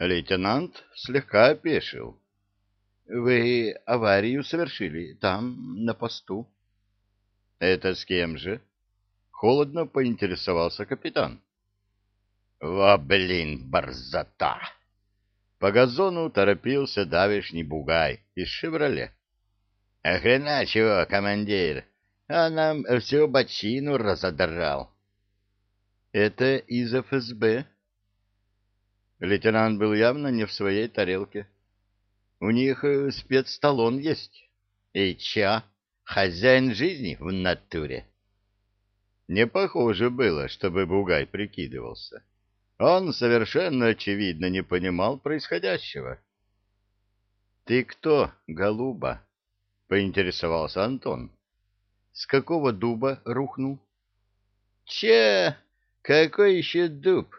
Лейтенант слегка опешил. — Вы аварию совершили там, на посту? — Это с кем же? — холодно поинтересовался капитан. — Во, блин, борзота! По газону торопился давешний бугай из «Шевроле». — А хрена чего, командир, а нам всю бочину разодрал. — Это из ФСБ? Лейтенант был явно не в своей тарелке. У них э, спецсталон есть. И ча, хозяин жизни в натуре. Не похоже было, чтобы Бугай прикидывался. Он совершенно очевидно не понимал происходящего. — Ты кто, голуба? — поинтересовался Антон. — С какого дуба рухнул? — Че? Какой еще дуб?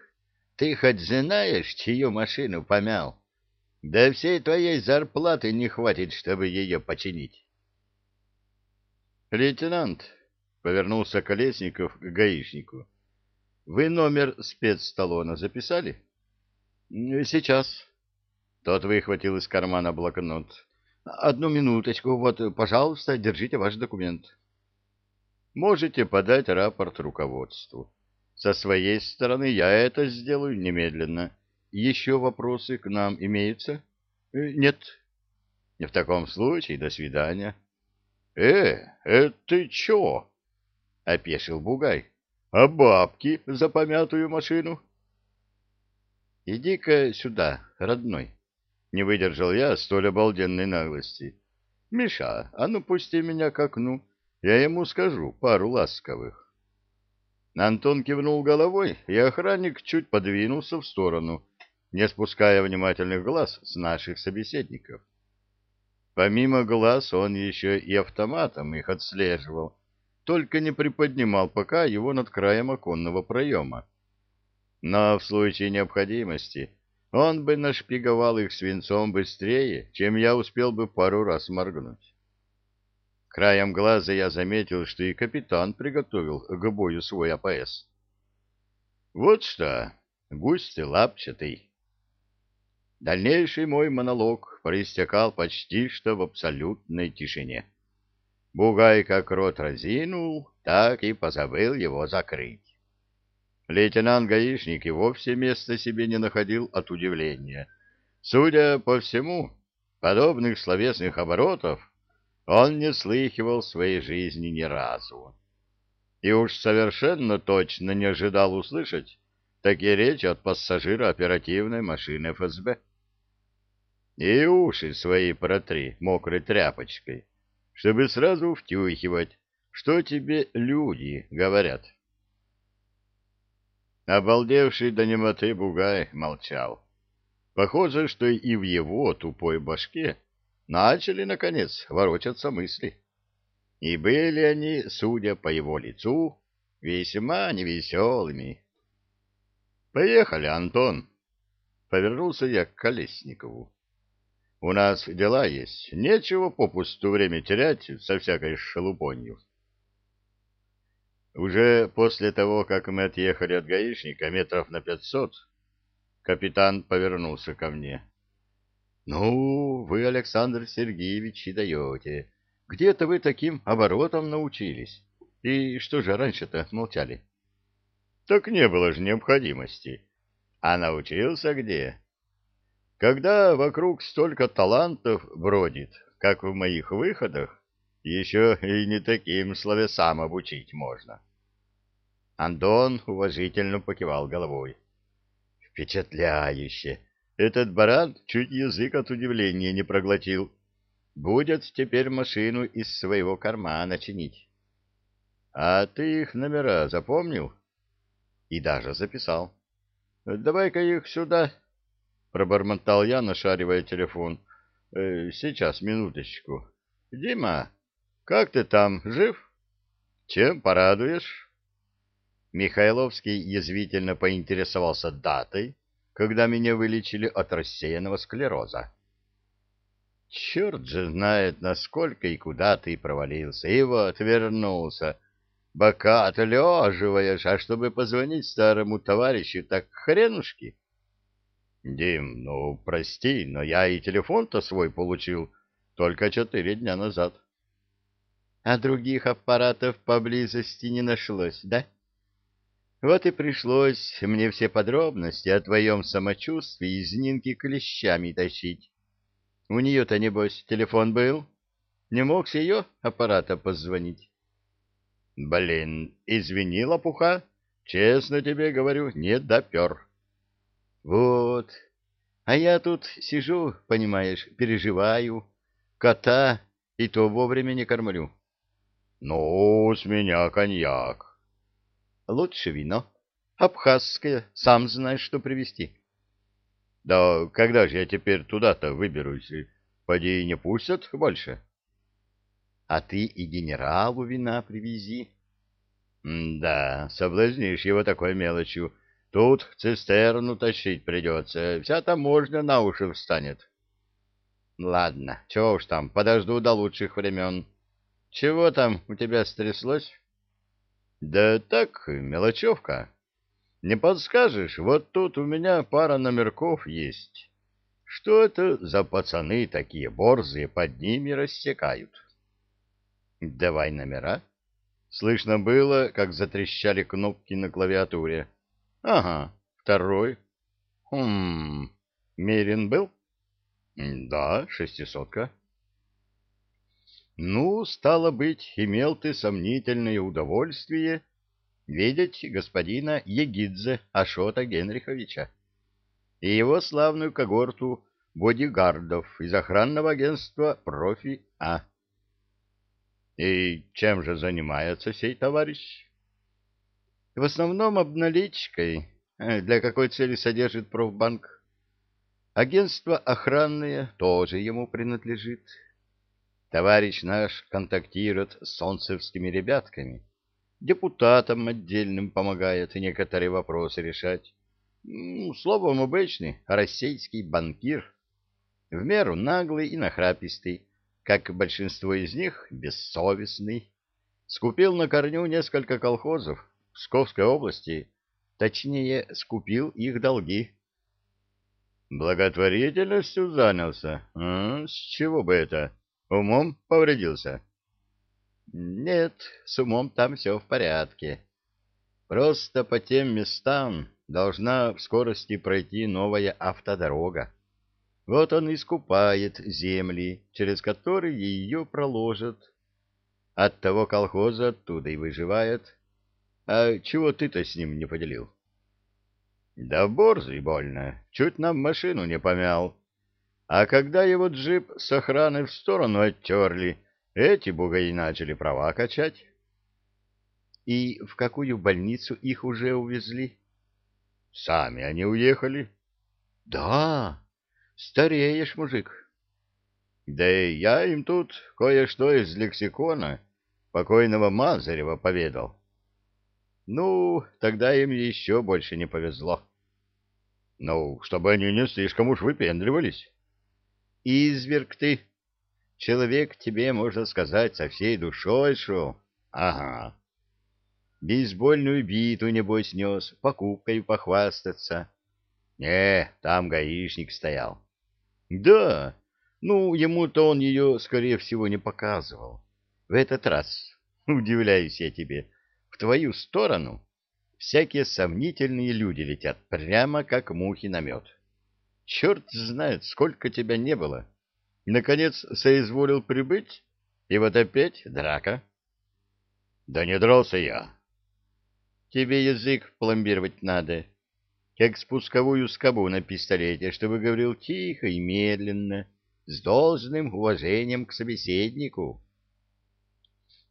Ты хоть знаешь, чью машину помял? Да всей твоей зарплаты не хватит, чтобы ее починить. — Лейтенант, — повернулся Колесников к гаишнику, — вы номер спецсталона записали? — Сейчас. Тот выхватил из кармана блокнот. — Одну минуточку, вот, пожалуйста, держите ваш документ. — Можете подать рапорт руководству. Со своей стороны я это сделаю немедленно. Еще вопросы к нам имеются? Э, нет. В таком случае, до свидания. Э, это ты? Опешил Бугай. А бабки за помятую машину? Иди-ка сюда, родной. Не выдержал я столь обалденной наглости. Миша, а ну пусти меня к окну, я ему скажу пару ласковых. Антон кивнул головой, и охранник чуть подвинулся в сторону, не спуская внимательных глаз с наших собеседников. Помимо глаз он еще и автоматом их отслеживал, только не приподнимал пока его над краем оконного проема. Но в случае необходимости он бы нашпиговал их свинцом быстрее, чем я успел бы пару раз моргнуть. Краем глаза я заметил, что и капитан приготовил к бою свой АПС. Вот что, гусь ты лапчатый. Дальнейший мой монолог проистекал почти что в абсолютной тишине. Бугай как рот разинул, так и позабыл его закрыть. Лейтенант-гаишник и вовсе места себе не находил от удивления. Судя по всему, подобных словесных оборотов он не слыхивал в своей жизни ни разу. И уж совершенно точно не ожидал услышать такие речи от пассажира оперативной машины ФСБ. И уши свои протри мокрой тряпочкой, чтобы сразу втюхивать, что тебе люди говорят. Обалдевший до немоты бугай молчал. Похоже, что и в его тупой башке начали, наконец, ворочаться мысли. И были они, судя по его лицу, весьма невеселыми. «Поехали, Антон!» — повернулся я к Колесникову. «У нас дела есть, нечего попусту время терять со всякой шелупонью». Уже после того, как мы отъехали от гаишника метров на пятьсот, капитан повернулся ко мне. Ну, вы, Александр Сергеевич, и даете. Где-то вы таким оборотом научились. И что же раньше-то молчали? Так не было же необходимости. А научился где? Когда вокруг столько талантов бродит, как в моих выходах, еще и не таким словесам обучить можно. Андон уважительно покивал головой. Впечатляюще! Этот баран чуть язык от удивления не проглотил. Будет теперь машину из своего кармана чинить. А ты их номера запомнил? И даже записал. Давай-ка их сюда, пробормотал я, нашаривая телефон. Э, сейчас, минуточку. Дима, как ты там, жив? Чем порадуешь? Михайловский язвительно поинтересовался датой, когда меня вылечили от рассеянного склероза. Черт же знает, насколько и куда ты провалился. И вот вернулся. Бока отлеживаешь, а чтобы позвонить старому товарищу, так хренушки. Дим, ну, прости, но я и телефон-то свой получил только четыре дня назад. А других аппаратов поблизости не нашлось, да? Вот и пришлось мне все подробности о твоем самочувствии из Нинки клещами тащить. У нее-то, небось, телефон был? Не мог с ее аппарата позвонить? Блин, извини, лопуха, честно тебе говорю, не допер. Вот. А я тут сижу, понимаешь, переживаю. Кота и то вовремя не кормлю. Ну, с меня коньяк. Лучше вино. Абхазское. Сам знаешь, что привезти. Да когда же я теперь туда-то выберусь? Поди не пустят больше. А ты и генералу вина привези. Да, соблазнишь его такой мелочью. Тут цистерну тащить придется, вся таможня на уши встанет. Ладно, чего уж там, подожду до лучших времен. Чего там у тебя стряслось? Да так, мелочевка. Не подскажешь, вот тут у меня пара номерков есть. Что это за пацаны такие борзые под ними рассекают? Давай номера. Слышно было, как затрещали кнопки на клавиатуре. Ага, второй. Хм, Мерин был? Да, шестисотка. Ну, стало быть, имел ты сомнительное удовольствие видеть господина Егидзе Ашота Генриховича и его славную когорту бодигардов из охранного агентства «Профи А». И чем же занимается сей товарищ? В основном обналичкой. Э, для какой цели содержит профбанк? Агентство охранное тоже ему принадлежит. Товарищ наш контактирует с солнцевскими ребятками. Депутатам отдельным помогает некоторые вопросы решать. Словом, обычный российский банкир. В меру наглый и нахрапистый, как большинство из них, бессовестный. Скупил на корню несколько колхозов, Псковской области, точнее, скупил их долги. Благотворительностью занялся? А, с чего бы это? Умом повредился? Нет, с умом там все в порядке. Просто по тем местам должна в скорости пройти новая автодорога. Вот он и скупает земли, через которые ее проложат. От того колхоза оттуда и выживает. А чего ты-то с ним не поделил? Да борзый больно, чуть нам машину не помял. А когда его джип с охраной в сторону оттерли, эти бугаи начали права качать. И в какую больницу их уже увезли? Сами они уехали. Да, стареешь, мужик. Да и я им тут кое-что из лексикона покойного Мазарева поведал. Ну, тогда им еще больше не повезло. Ну, чтобы они не слишком уж выпендривались. Изверг ты. Человек тебе, можно сказать, со всей душой шел. Ага. Бейсбольную биту, небось, нес, покупкой похвастаться. Не, там гаишник стоял. Да, ну, ему-то он ее, скорее всего, не показывал. В этот раз, удивляюсь я тебе, в твою сторону всякие сомнительные люди летят, прямо как мухи на мед. Черт знает, сколько тебя не было. Наконец соизволил прибыть, и вот опять драка. Да не дрался я. Тебе язык пломбировать надо, как спусковую скобу на пистолете, чтобы говорил тихо и медленно, с должным уважением к собеседнику.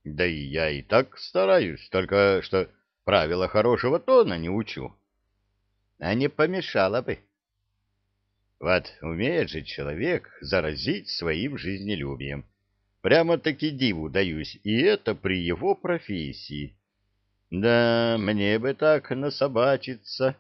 Да и я и так стараюсь, только что правила хорошего тона не учу. А не помешало бы. Вот умеет же человек заразить своим жизнелюбием. Прямо-таки диву даюсь, и это при его профессии. Да, мне бы так насобачиться.